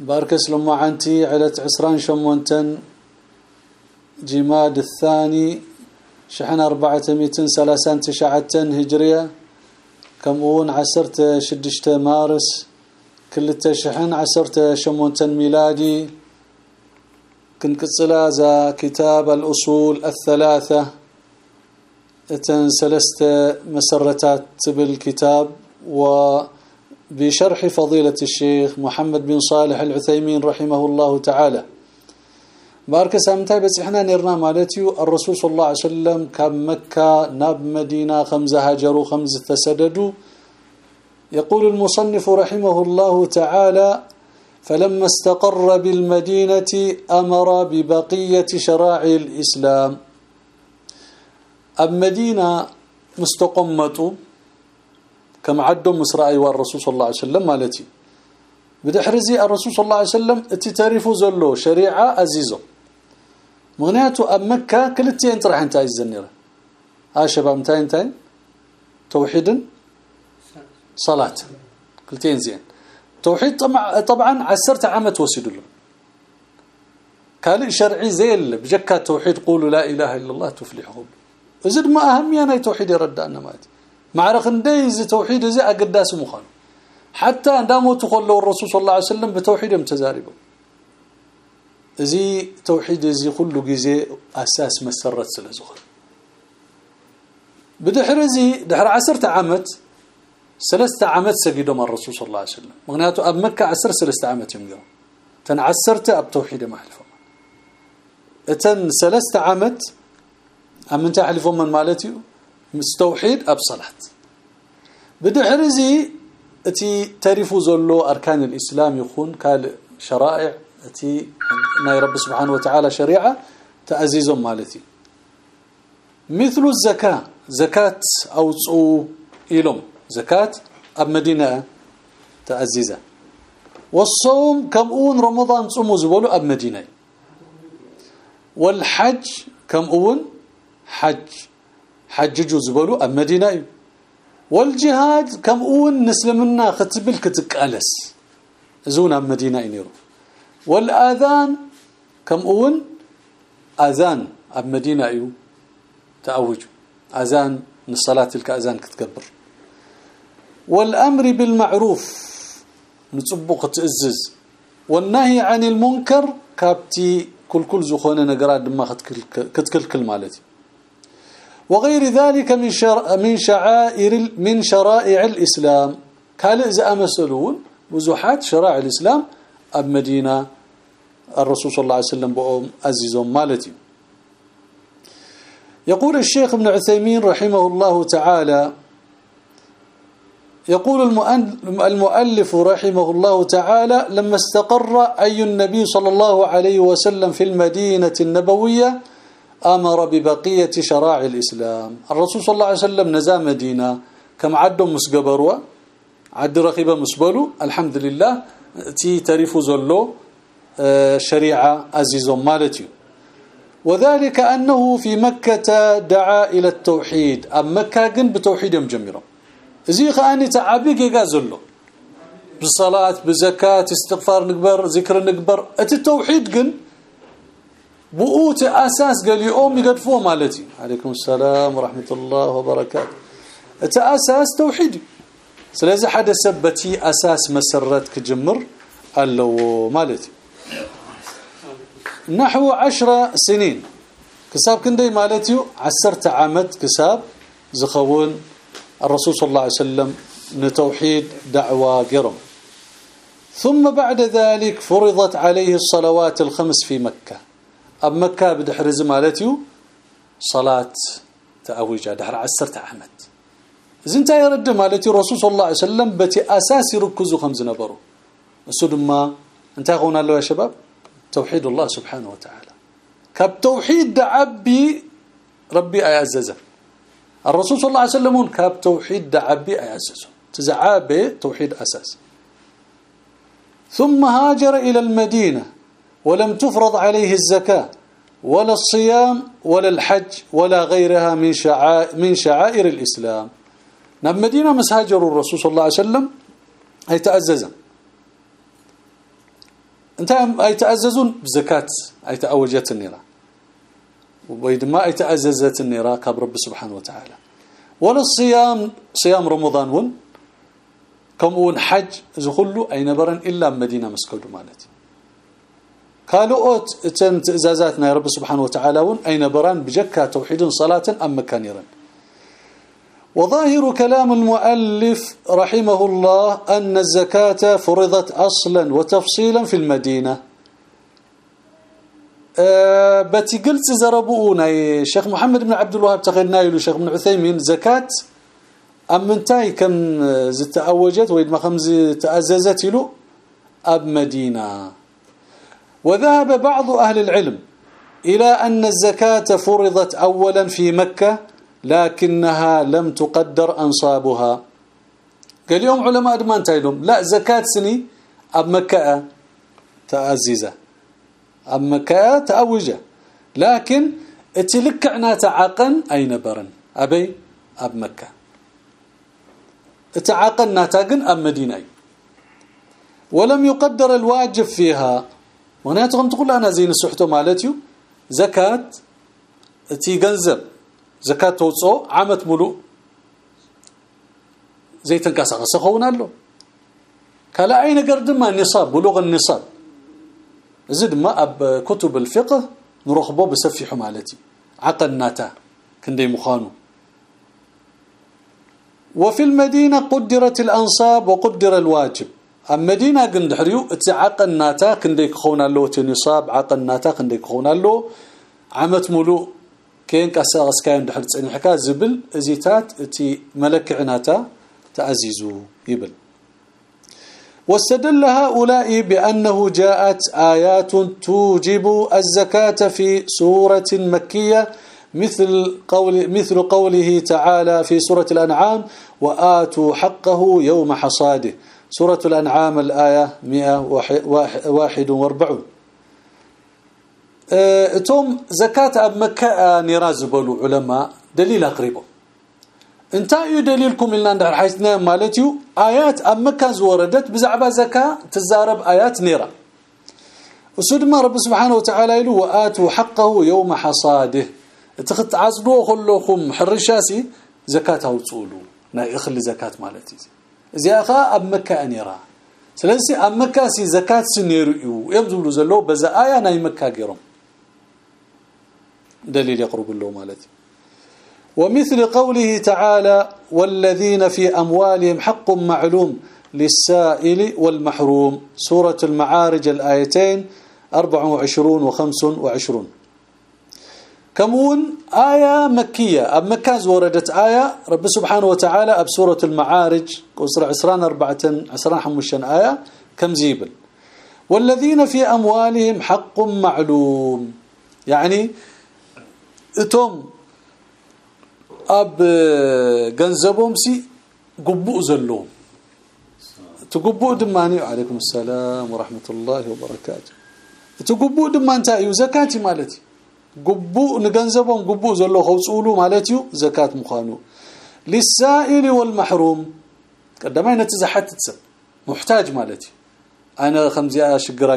باركس لما عنتي على عسران شمونتن. جماد الثاني شحن أربعة ميتين سلاسان تشعتن هجرية. كمون عسرت شدشت مارس كل التشحن عسرت شمونتن ميلادي. كنت ذا كتاب الأصول الثلاثة. إتن سلست مسرتات بالكتاب و بشرح فضيلة الشيخ محمد بن صالح العثيمين رحمه الله تعالى. بارك سامتاي بس إحنا نرنا مالتيو الرسول صلى الله عليه وسلم كان مكة ناب مدينة خمسة هاجروا خمسة فسددوا. يقول المصنف رحمه الله تعالى فلما استقر بالمدينة أمر ببقية شرائع الإسلام. المدينة مستقمته كما عدوا مسرائي والرسول صلى الله عليه وسلم مالتي. بدحرزي الرسول صلى الله عليه وسلم اتتعرفوا زلو شريعة عزيزه مغنياته أب مكة كلتي انت راح انت الزنيره ها شباب انتين انتين توحيد. صلاة. كلتين زين. توحيد طبعا عسرت عامة وسيدوا له. قال شرعي زين بجكة توحيد قولوا لا إله إلا الله تفلحون. زد ما أهمية توحيد يرد أنا مالتي معرخ ندي توحيد زي أقداس مخان حتى عندما تقول الرسول صلى الله عليه وسلم بتوحيد متزاربه زي توحيد زي كل جزء أساس مسرت سلازخر بدحر زي دحر عسرت عامت ثلاثة عامت سجدوا الرسول صلى الله عليه وسلم. مغنياته أب مكة عسر ثلاثة عامت يوم تنعسرت أب توحيد ما حلفوا اتن ثلاثة عامت امنت حلفوا من مالتي مستوحيد أب صلاة. بدحرزي أتي تعرفوا زلو أركان الإسلام يكون قال شرائع أتي ناي رب سبحانه وتعالى شريعة تعزيزهم مالتي. مثل الزكاة زكاة أو صو إلهم زكاة أب مدينة تعزيزه والصوم كمون رمضان صوموا زبلوا أب مدينة. والحج كمون حج. حججوا زبلوا المدينة والجهاد كم اون نسلمنا ختبل كتقالس زونا المدينة ينيرو والاذان كم اون اذان المدينة ايو تاوج اذان من الصلاه تلك اذان كتكبر والامر بالمعروف نصبق تئزز والنهي عن المنكر كابتي كل كل زخونه نغرا دما كتكلكل مالتي وغير ذلك من شر من شعائر من شرائع الإسلام. قال اذا أمثلون وزحات شرائع الإسلام أب مدينة الرسول صلى الله عليه وسلم بأم عزيزهم مالتي. يقول الشيخ ابن عثيمين رحمه الله تعالى يقول المؤلف رحمه الله تعالى لما استقر أي النبي صلى الله عليه وسلم في المدينة النبوية أمر ببقية شرائع الإسلام. الرسول صلى الله عليه وسلم نزا مدينة. كم عدوا مسقبروا؟ عد رقيبه مسبلوا الحمد لله تي تعرفوا زلو. شريعة عزيز مالتي. وذلك أنه في مكة دعا إلى التوحيد. أم مكة جن بتوحيد مجمرة زي خاني تعبيك يغازلو بالصلاه بالزكاه استغفار نكبر ذكر نكبر التوحيد جن بؤوت أساس قال يوم يقدفوا مالتي. عليكم السلام ورحمة الله وبركاته. أساس توحيدي سلازي حدا سبتي أساس مسرت كجمر قالوا مالتي. نحو عشر سنين. كساب كندي مالتي عسرت عامت كساب زخون الرسول صلى الله عليه وسلم نتوحيد دعوة قرم. ثم بعد ذلك فرضت عليه الصلوات الخمس في مكة. أب مكة بدحرز مالتيو صلاة تأويج دحر عسرت عامت زنتا يرد مالتي الرسول صلى الله عليه وسلم بتي أساس يركزوا خمس نبروا السدما أنت قونا له يا شباب؟ توحيد الله سبحانه وتعالى. كاب توحيد دعبي ربي أيعززه. الرسول صلى الله عليه وسلم كاب توحيد دعبي أيعززه. تزعابه توحيد أساس. ثم هاجر إلى المدينة. ولم تفرض عليه الزكاة ولا الصيام ولا الحج ولا غيرها من شعائر من شعائر الإسلام. نعم مدينة مسهاجر الرسول صلى الله عليه وسلم هي تأززا أنت أي تأززون؟ بزكاة أي تأوجت النيره وبيدما أي تأززت النيره كاب رب سبحانه وتعالى. ولا الصيام صيام رمضان ون كمون حج زخلو أي نبرا إلا مدينة مسكود مالتي قالوا اتن تزازاتنا يا رب سبحانه وتعالى ون اي نبران بجكا توحيد صلاه ام مكان يرن وظاهر كلام المؤلف رحمه الله أن الزكاة فرضت أصلا وتفصيلا في المدينة أه بتي قلت زربونا الشيخ محمد بن عبد الوهاب تقلنا له الشيخ بن عثيمين زكاه امنتاي كم زتاوجت ويد ما خمز تأززت له اب مدينه وذهب بعض أهل العلم إلى أن الزكاة فرضت اولا في مكة لكنها لم تقدر أنصابها. قال يوم علماء أدمان تايلهم لا زكاة سني أب مكة تأزيزة. أب مكة تأوجة. لكن اتلكعنا تعقن أين برن؟ أبي أب مكة. تعاقلنا تاقن ام مدينة ولم يقدر الواجب فيها وناتهم تقول أنا زين السحته مالتيو زكاه تي غنزب زكاه توصو عامت ملو زي تنقصقص خونا له كلا اي نجر دما النصاب بلوغ النصاب زد ما اب كتب الفقه نرخبو بسفيح مالتي عقلناتا كندي مخانو وفي المدينة قدرت الأنصاب وقدر الواجب المدينة قند حريو اتعقلناتا كنديك خونا له تنصاب عقلناتا كنديك خونا له عمت ملو كين كاسا اسكاين دحر تصني حكا زبل ازيتات تي ملكعناتا تعزيزو يبل واستدل هؤلاء بأنه جاءت آيات توجب الزكاة في سورة مكية مثل قول مثل قوله تعالى في سورة الأنعام وآتوا حقه يوم حصاده سورة الأنعام الآية 141 اتم زكاة أب مكة نراز بلو علماء دليل اقربوا انت اي دليلكم لنا ندحر حيثنا مالتيو آيات أب مكة زوردت بزعبة زكاة تزارب آيات نيرا وسدما رب سبحانه وتعالى يقول وآتوا حقه يوم حصاده. تخت عصدو كلكم حرشاسي زكاة اوصولو ناي اخلي زكاة مالتي زياخا اب مكة انيرا مكة سي زكاة سنيرو يبذلوا زلو بزا آيا ناي مكة غيرهم. دليل يقرب له مالتي. ومثل قوله تعالى والذين في أموالهم حق معلوم للسائل والمحروم. سورة المعارج الآيتين 24 و 25 كمون آية مكية. أب مكة وردت آية. رب سبحانه وتعالى أب سورة المعارج قصر عسران أربعة عسران حمشان آية. كم زيبل. والذين في أموالهم حق معلوم. يعني اتم أب قنزبهم سي قبوء زلوم تقبوء دماني عليكم السلام ورحمة الله وبركاته تقبوء دمان تأيو زكاتي مالتي قبوء نغنزبهم قبوء زلو خوصولو مالتي زكاة مخانو. للسائل والمحروم قدما نتزحت تسب. محتاج مالتي. أنا خمزي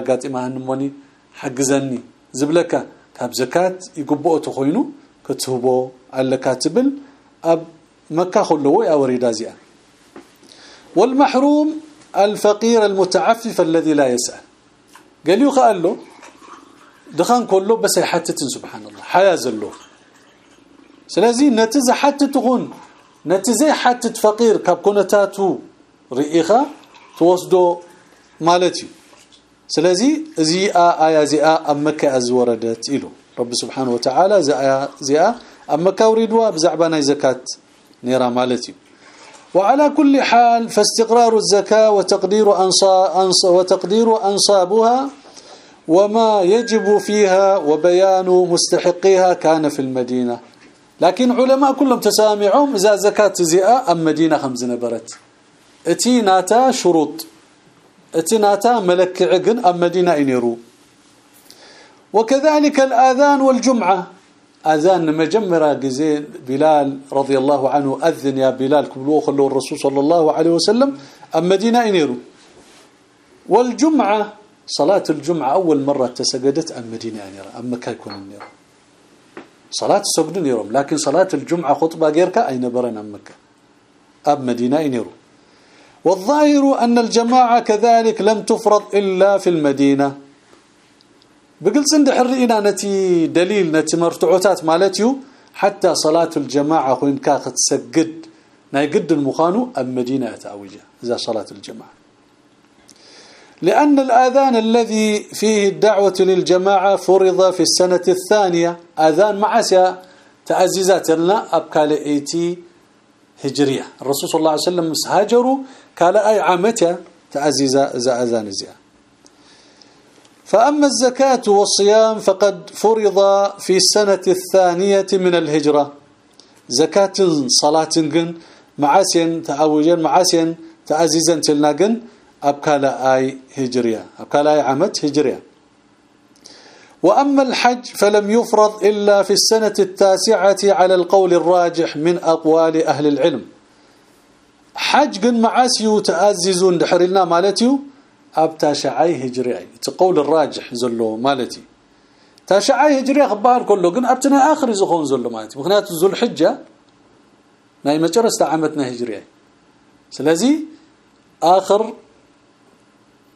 قاطي ما هنموني حجزني زبلك كاب زكاة يقبؤ تخوينو كتبو على كاتبل أب مكه خلو وريدا زيا والمحروم الفقير المتعفف الذي لا يسأل. قال له قال له دخان كله بس يحتت سبحان الله. حياة زلو. سلازي نتزه حتى تغون نتزه حتى فقير. كاب كونتاتو رئيخة توسدو مالتي. سلازي زي ايا زي آ مكة ازوردت له رب سبحانه وتعالى زي اما كوريدوا بزعبنا زكاة نيرا مالتي. وعلى كل حال فاستقرار الزكاة وتقدير انصاب وتقدير أنصابها وما يجب فيها وبيان مستحقيها كان في المدينة. لكن علماء كلهم تسامعهم إذا زكاة زئاء أم مدينة خمس نبرت. إتي ناتا شروط. إتي ناتا ملك عقن أم مدينة إنيرو. وكذلك الآذان والجمعة. أذان مجمرة جزين بلال رضي الله عنه أذن يا بلال كبلوه خلو الرسول صلى الله عليه وسلم أم مدينة إنيرو. والجمعة صلاة الجمعة أول مرة تسجدت أم مدينة إنيرو أم مكة يكون إنيرو صلاة السجد يروم لكن صلاة الجمعة خطبة غيرك؟ أين برنا أم مكة؟ أب مدينة إنيرو والظاهر أن الجماعة كذلك لم تفرض إلا في المدينة. بقل سند حرينا نتي دليل نتي مرتعوتات مالتيو حتى صلاة الجماعة وين كاخت سجد. ناي قد المخانو أم مدينة أتأوجه إذا صلاة الجماعة. لأن الآذان الذي فيه الدعوة للجماعة فرض في السنة الثانية. آذان معسيا تأزيزات لنا أبكال إيتي هجرية. الرسول صلى الله عليه وسلم هاجروا قال أي عامتها تأزيزا إذا أذان زيا فأما الزكاة والصيام فقد فرض في السنة الثانية من الهجرة. زكاة صلاة جن معاسين تعوجا معاسين تأزيزا تلنا جن أبكالا آي هجرية أبكالا آي عمت هجرية وأما الحج فلم يفرض إلا في السنة التاسعة على القول الراجح من أقوال أهل العلم. حج قن معاسيو تأززون دحرلنا مالتيو أب تاشعي هجري تقول الراجح زلو مالتي. تاشعي هجري خبار كله قن أبتنا آخر زخون زلو مالتي. مخنات ذو الحجة ناي مجرس عمتنا هجري سلازي آخر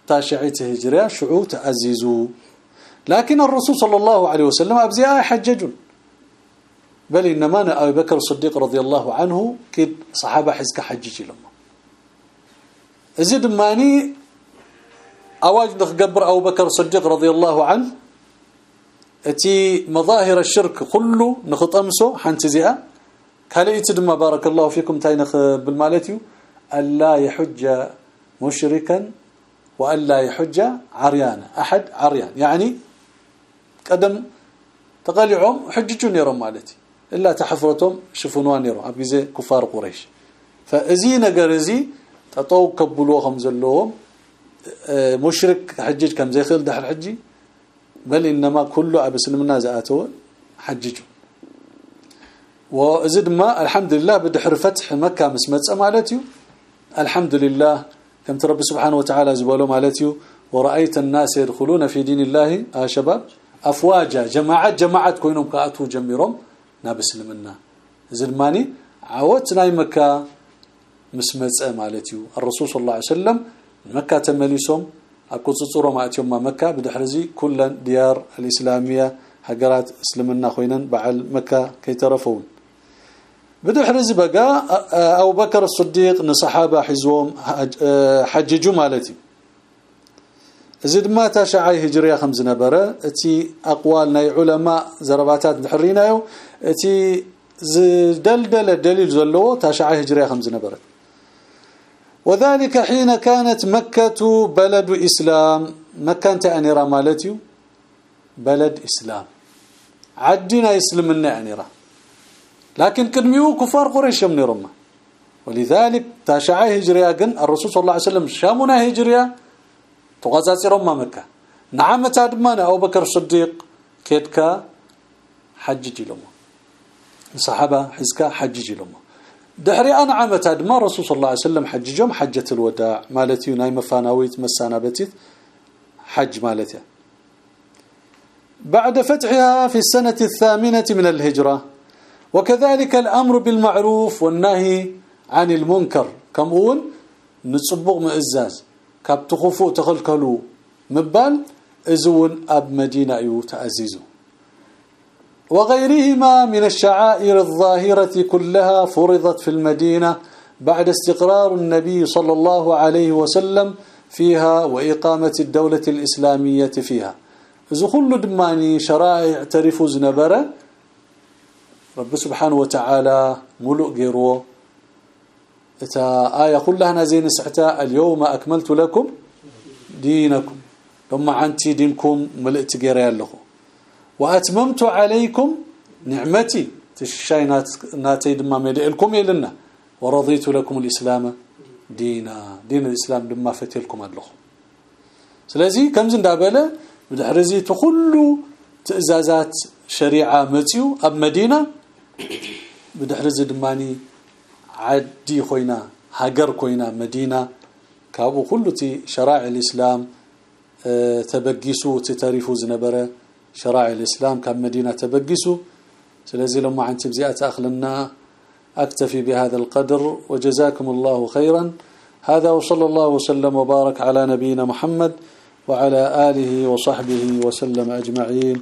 تاشعيت هجريا شعو تعززوا لكن الرسول صلى الله عليه وسلم أبزي حجج بل إنما أبي بكر الصديق رضي الله عنه كد صحابة حزك حجج لهم. ازيد ماني أواج نخبر أبو بكر الصديق رضي الله عنه. أتي مظاهر الشرك كله نخطمسو حنت زيا كاليت دما بارك الله فيكم تاينخ بالمالتيو. ألا يحج مشركا والا يحج عريان أحد عريان. يعني قدم تقلعهم حججوا نيرهم مالتي. إلا تحفرتهم شفنوا نيرهم. ابيزه كفار قريش. فازي نجر ازي تطو كبلوهم زلوهم مشرك حجج كم زي خيل دحر حجي بل انما كله ابسلمنا زاتوا حججوا وزد ما الحمد لله بدحر فتح مكه مسمص مالتي الحمد لله كم رب سبحانه وتعالى زبالو مالتيو؟ ورأيت الناس يدخلون في دين الله آه شباب أفواجا جماعات جماعات كوينهم كأتو جميرهم. نابس لمنا زلماني عوت ناي مكة مسمص مالتيو. الرسول صلى الله عليه وسلم مكة تمليسهم. اكوصصورو ماتيوم مكة. بدحرزي كل ديار الإسلامية هجرات اسلمنا خوينن بعل مكة كيترفون بدحرز بقى أبو بكر الصديق نصحابه حزوم حججوا مالتي. زد ما تشعي هجرية خمس نبرة إتي أقوال ناي علماء زرباتات نحرينايو إتي زدلدل الدليل زلو تشعي هجرية خمس نبرة. وذلك حين كانت مكة بلد إسلام. مكة أنت انيرا مالتي بلد إسلام. عدنا يسلمنا انيرا لكن كدميو كفار قريش من رمى ولذلك تاشعي هجريا جن الرسول صلى الله عليه وسلم شامنا هجريا تغازاتي رمى مكة. نعم تادمان أبو بكر الصديق كيدكا حجج لهم الصحابه حزكا حجج لهم دحري أنا عامه ما الرسول صلى الله عليه وسلم حججهم حجة الوداع. مالتي ناي مفاناويت مسانا بتيت حج مالتها بعد فتحها في السنة الثامنة من الهجرة. وكذلك الأمر بالمعروف والنهي عن المنكر. كمون نصبغ مئزاز. كاب تخفوا تخلكلوا مبال؟ إزون أب مدينة يو تعزيزو وغيرهما من الشعائر الظاهرة كلها فرضت في المدينة بعد استقرار النبي صلى الله عليه وسلم فيها وإقامة الدولة الإسلامية فيها. إذا كل دماني شرائع تعرفوا زنبره رب سبحانه وتعالى ملؤ غيرو. إتا آية كلها نزين سعتا اليوم أكملت لكم دينكم. لما عنتي دينكم ملئت غير يالله وأتممت عليكم نعمتي. تشاينات ناتي دما ملئلكم يلنا. ورضيت لكم الإسلام دينا. دين الإسلام دما فتلكم الله سلازي كمز اندابله بدحرزي تخلو تأزازات شريعة متيو أب مدينة بدحرز دماني عدي خوينا هاجر خوينا مدينة. كابو كلتي شرائع الإسلام تبجسو تبقيسو تتاريفو زنبرة. شرائع الإسلام كم مدينة تبجسو لذلك لما عن تبزئه اخلنا أكتفي بهذا القدر وجزاكم الله خيرا. هذا وصلى الله وسلم وبارك على نبينا محمد وعلى آله وصحبه وسلم أجمعين.